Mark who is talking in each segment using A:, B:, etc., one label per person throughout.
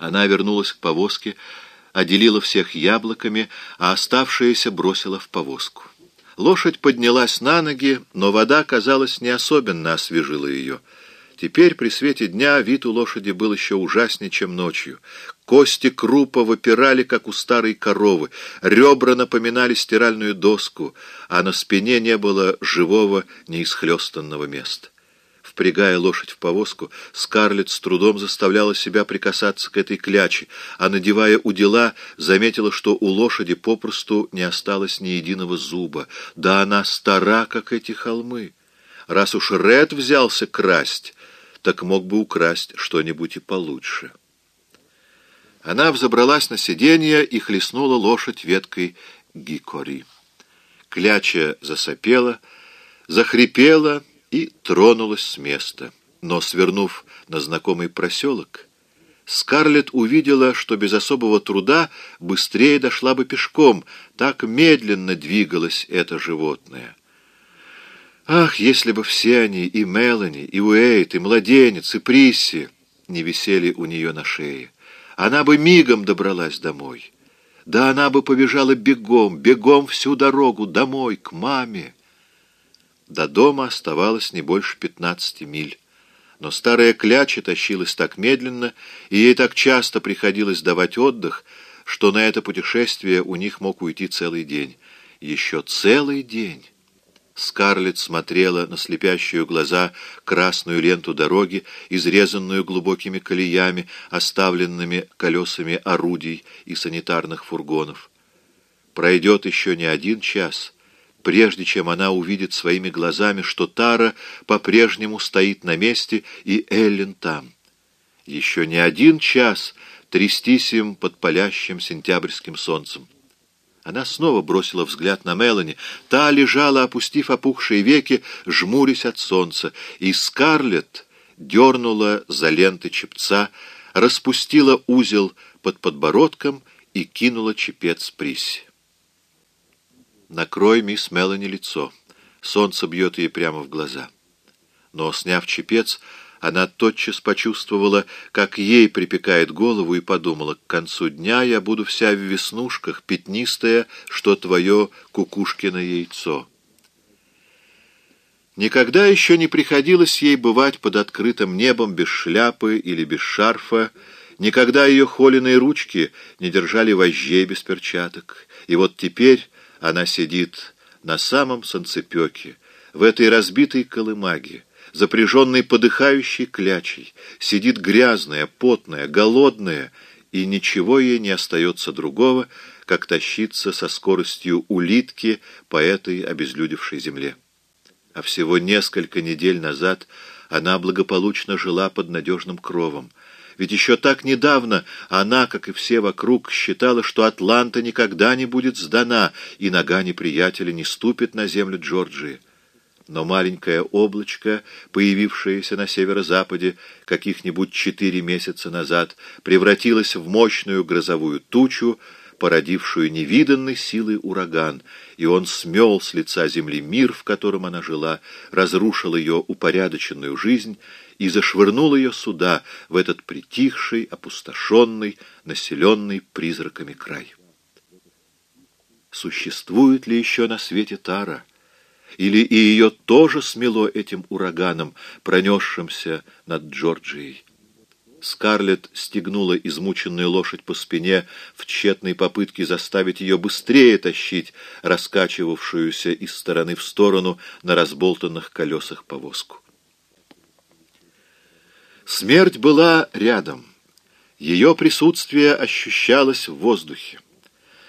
A: Она вернулась к повозке, отделила всех яблоками, а оставшиеся бросила в повозку. Лошадь поднялась на ноги, но вода, казалось, не особенно освежила ее. Теперь при свете дня вид у лошади был еще ужаснее, чем ночью. Кости крупа выпирали, как у старой коровы, ребра напоминали стиральную доску, а на спине не было живого, неисхлестанного места. Впрягая лошадь в повозку, Скарлетт с трудом заставляла себя прикасаться к этой кляче, а, надевая удила, заметила, что у лошади попросту не осталось ни единого зуба. Да она стара, как эти холмы. Раз уж Ред взялся красть, так мог бы украсть что-нибудь и получше. Она взобралась на сиденье и хлестнула лошадь веткой гикори. Кляча засопела, захрипела и тронулась с места. Но, свернув на знакомый проселок, Скарлетт увидела, что без особого труда быстрее дошла бы пешком, так медленно двигалось это животное. Ах, если бы все они, и Мелани, и Уэйт, и младенец, и Присси, не висели у нее на шее. Она бы мигом добралась домой. Да она бы побежала бегом, бегом всю дорогу, домой, к маме. До дома оставалось не больше пятнадцати миль. Но старая кляча тащилась так медленно, и ей так часто приходилось давать отдых, что на это путешествие у них мог уйти целый день. Еще целый день. Скарлетт смотрела на слепящую глаза красную ленту дороги, изрезанную глубокими колеями, оставленными колесами орудий и санитарных фургонов. Пройдет еще не один час — прежде чем она увидит своими глазами, что Тара по-прежнему стоит на месте и Эллен там. Еще не один час трястись им под палящим сентябрьским солнцем. Она снова бросила взгляд на Мелани. Та лежала, опустив опухшие веки, жмурясь от солнца, и Скарлетт дернула за ленты чепца, распустила узел под подбородком и кинула чепец Присси. Накрой мисс Мелани лицо. Солнце бьет ей прямо в глаза. Но, сняв чепец, она тотчас почувствовала, как ей припекает голову, и подумала, к концу дня я буду вся в веснушках, пятнистая, что твое кукушкино яйцо. Никогда еще не приходилось ей бывать под открытым небом без шляпы или без шарфа, никогда ее холеные ручки не держали вожжей без перчаток. И вот теперь она сидит на самом санцепёке, в этой разбитой колымаге, запряженной подыхающей клячей, сидит грязная, потная, голодная, и ничего ей не остается другого, как тащиться со скоростью улитки по этой обезлюдевшей земле. А всего несколько недель назад она благополучно жила под надежным кровом, ведь еще так недавно она, как и все вокруг, считала, что Атланта никогда не будет сдана, и нога неприятеля не ступит на землю Джорджии. Но маленькое облачко, появившееся на северо-западе каких-нибудь четыре месяца назад, превратилось в мощную грозовую тучу, породившую невиданной силой ураган, и он смел с лица земли мир, в котором она жила, разрушил ее упорядоченную жизнь и зашвырнул ее сюда, в этот притихший, опустошенный, населенный призраками край. Существует ли еще на свете Тара? Или и ее тоже смело этим ураганом, пронесшимся над Джорджией? Скарлетт стегнула измученную лошадь по спине в тщетной попытке заставить ее быстрее тащить раскачивавшуюся из стороны в сторону на разболтанных колесах повозку. Смерть была рядом. Ее присутствие ощущалось в воздухе.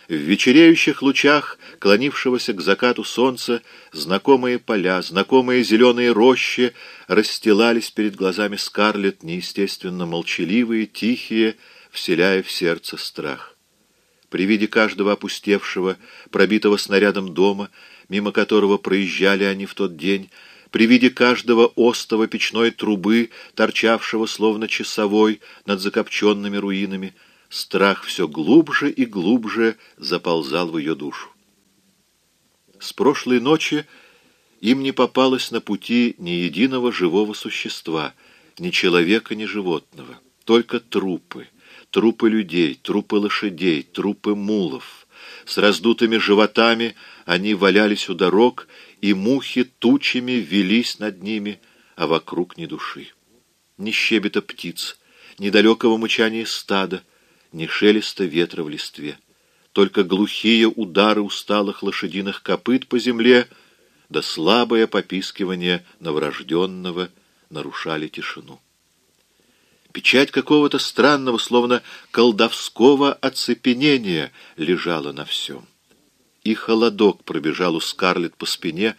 A: В вечереющих лучах, клонившегося к закату солнца, знакомые поля, знакомые зеленые рощи расстилались перед глазами Скарлетт, неестественно молчаливые, тихие, вселяя в сердце страх. При виде каждого опустевшего, пробитого снарядом дома, мимо которого проезжали они в тот день, при виде каждого остова печной трубы, торчавшего словно часовой над закопченными руинами, страх все глубже и глубже заползал в ее душу. С прошлой ночи им не попалось на пути ни единого живого существа, ни человека, ни животного, только трупы, трупы людей, трупы лошадей, трупы мулов. С раздутыми животами они валялись у дорог, и мухи тучами велись над ними, а вокруг ни души. Ни щебета птиц, ни далекого мычания стада, ни шелеста ветра в листве. Только глухие удары усталых лошадиных копыт по земле да слабое попискивание новорожденного нарушали тишину. Печать какого-то странного, словно колдовского оцепенения лежала на всем. И холодок пробежал у Скарлетт по спине,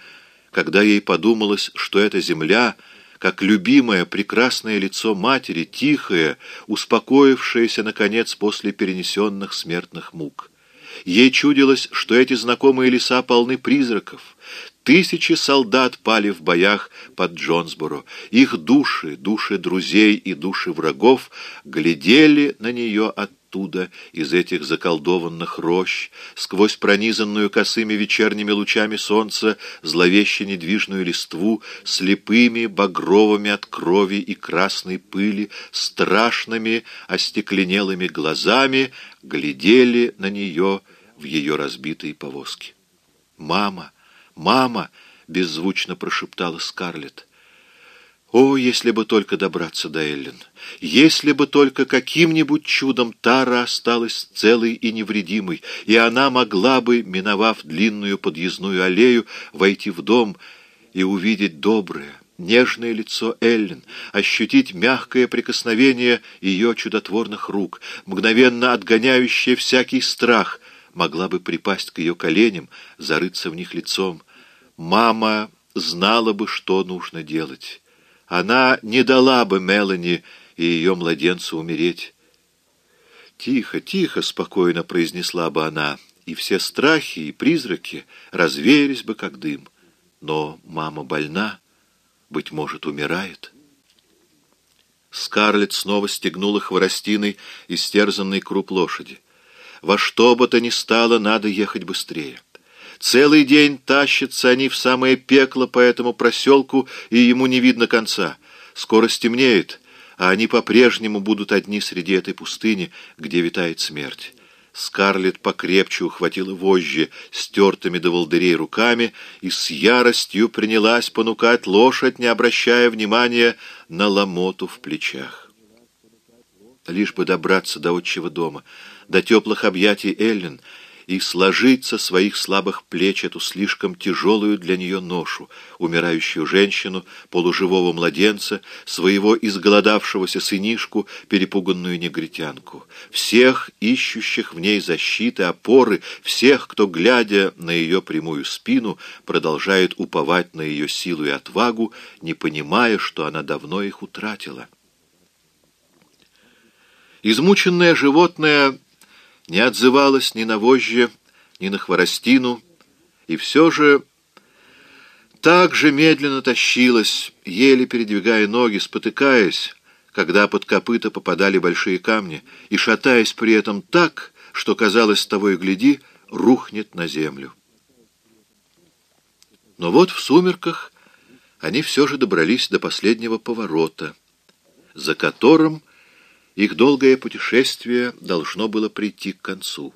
A: когда ей подумалось, что эта земля, как любимое прекрасное лицо матери, тихое, успокоившееся, наконец, после перенесенных смертных мук. Ей чудилось, что эти знакомые леса полны призраков, Тысячи солдат пали в боях под Джонсборо. Их души, души друзей и души врагов глядели на нее оттуда, из этих заколдованных рощ, сквозь пронизанную косыми вечерними лучами солнца, зловеще недвижную листву, слепыми, багровыми от крови и красной пыли, страшными, остекленелыми глазами глядели на нее в ее разбитой повозке. «Мама!» «Мама!» — беззвучно прошептала Скарлетт. О, если бы только добраться до Эллен! Если бы только каким-нибудь чудом Тара осталась целой и невредимой, и она могла бы, миновав длинную подъездную аллею, войти в дом и увидеть доброе, нежное лицо Эллен, ощутить мягкое прикосновение ее чудотворных рук, мгновенно отгоняющее всякий страх, могла бы припасть к ее коленям, зарыться в них лицом. Мама знала бы, что нужно делать. Она не дала бы Мелани и ее младенцу умереть. «Тихо, тихо!» — спокойно произнесла бы она, и все страхи и призраки развеялись бы, как дым. Но мама больна, быть может, умирает. Скарлетт снова стегнула хворостиной истерзанный круп лошади. Во что бы то ни стало, надо ехать быстрее. Целый день тащатся они в самое пекло по этому проселку, и ему не видно конца. Скоро стемнеет, а они по-прежнему будут одни среди этой пустыни, где витает смерть. Скарлетт покрепче ухватила вожжи, стертыми до волдырей руками, и с яростью принялась понукать лошадь, не обращая внимания на ломоту в плечах. Лишь бы добраться до отчего дома — до теплых объятий Эллен и сложить со своих слабых плеч эту слишком тяжелую для нее ношу, умирающую женщину, полуживого младенца, своего изголодавшегося сынишку, перепуганную негритянку, всех ищущих в ней защиты, опоры, всех, кто, глядя на ее прямую спину, продолжает уповать на ее силу и отвагу, не понимая, что она давно их утратила. Измученное животное не отзывалась ни на вожжи, ни на хворостину, и все же так же медленно тащилась, еле передвигая ноги, спотыкаясь, когда под копыта попадали большие камни, и шатаясь при этом так, что, казалось, того и гляди, рухнет на землю. Но вот в сумерках они все же добрались до последнего поворота, за которым их долгое путешествие должно было прийти к концу.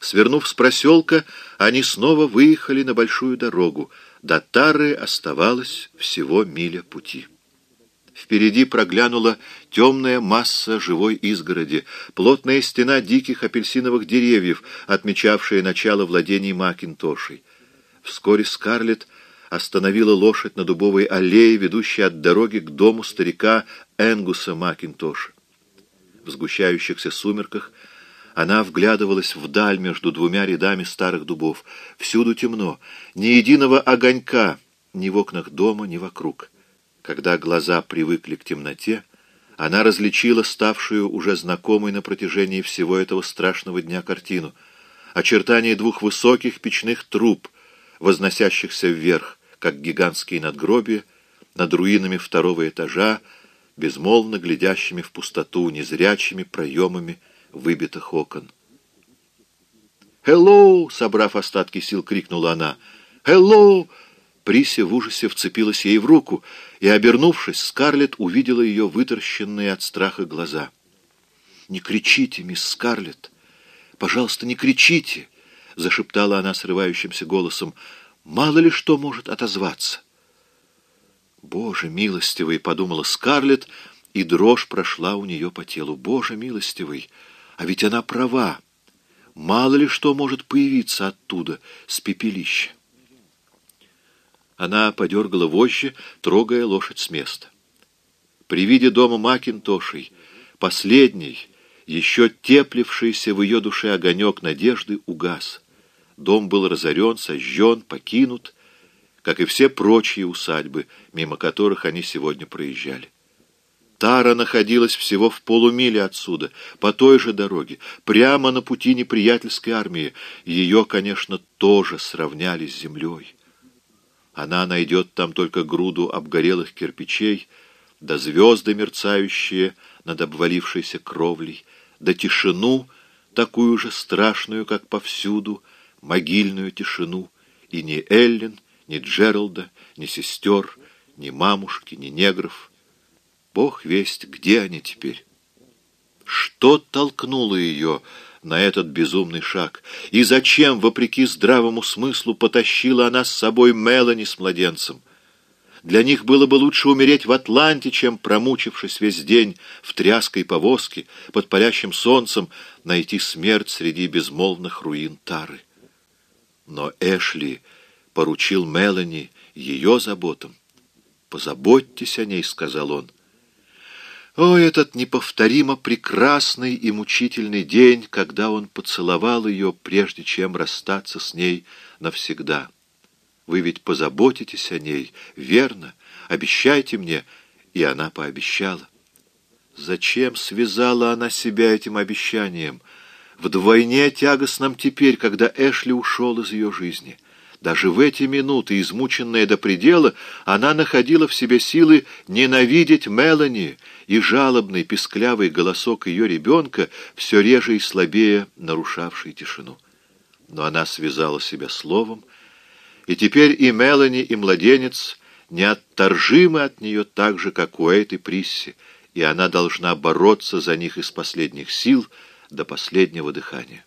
A: Свернув с проселка, они снова выехали на большую дорогу. До Тары оставалось всего миля пути. Впереди проглянула темная масса живой изгороди, плотная стена диких апельсиновых деревьев, отмечавшая начало владений Макинтошей. Вскоре Скарлетт остановила лошадь на дубовой аллее, ведущей от дороги к дому старика Энгуса Макинтоша. В сгущающихся сумерках она вглядывалась вдаль между двумя рядами старых дубов. Всюду темно, ни единого огонька ни в окнах дома, ни вокруг. Когда глаза привыкли к темноте, она различила ставшую уже знакомой на протяжении всего этого страшного дня картину. Очертания двух высоких печных труб, возносящихся вверх, как гигантские надгробия, над руинами второго этажа, безмолвно глядящими в пустоту, незрячими проемами выбитых окон. «Хеллоу!» — собрав остатки сил, крикнула она. «Хеллоу!» Прися в ужасе вцепилась ей в руку, и, обернувшись, Скарлетт увидела ее выторщенные от страха глаза. «Не кричите, мисс Скарлетт! Пожалуйста, не кричите!» — зашептала она срывающимся голосом. «Мало ли что может отозваться!» «Боже милостивый!» — подумала Скарлетт, и дрожь прошла у нее по телу. «Боже милостивый! А ведь она права! Мало ли что может появиться оттуда, с пепелища!» Она подергала вожжи, трогая лошадь с места. При виде дома Макинтошей, последний, еще теплившийся в ее душе огонек надежды, угас. Дом был разорен, сожжен, покинут, как и все прочие усадьбы, мимо которых они сегодня проезжали. Тара находилась всего в полумиле отсюда, по той же дороге, прямо на пути неприятельской армии. Ее, конечно, тоже сравняли с землей. Она найдет там только груду обгорелых кирпичей, да звезды, мерцающие над обвалившейся кровлей, да тишину, такую же страшную, как повсюду, могильную тишину, и ни Эллен, ни Джералда, ни сестер, ни мамушки, ни негров. Бог весть, где они теперь? Что толкнуло ее на этот безумный шаг? И зачем, вопреки здравому смыслу, потащила она с собой Мелани с младенцем? Для них было бы лучше умереть в Атланте, чем, промучившись весь день в тряской повозке, под палящим солнцем, найти смерть среди безмолвных руин Тары. Но Эшли поручил Мелани ее заботам. «Позаботьтесь о ней», — сказал он. О, этот неповторимо прекрасный и мучительный день, когда он поцеловал ее, прежде чем расстаться с ней навсегда. Вы ведь позаботитесь о ней, верно? Обещайте мне. И она пообещала. Зачем связала она себя этим обещанием? Вдвойне тягостном теперь, когда Эшли ушел из ее жизни. Даже в эти минуты, измученная до предела, она находила в себе силы ненавидеть Мелани, и жалобный песклявый голосок ее ребенка все реже и слабее нарушавший тишину. Но она связала себя словом, и теперь и Мелани, и младенец неотторжимы от нее так же, как у этой Присси, и она должна бороться за них из последних сил до последнего дыхания.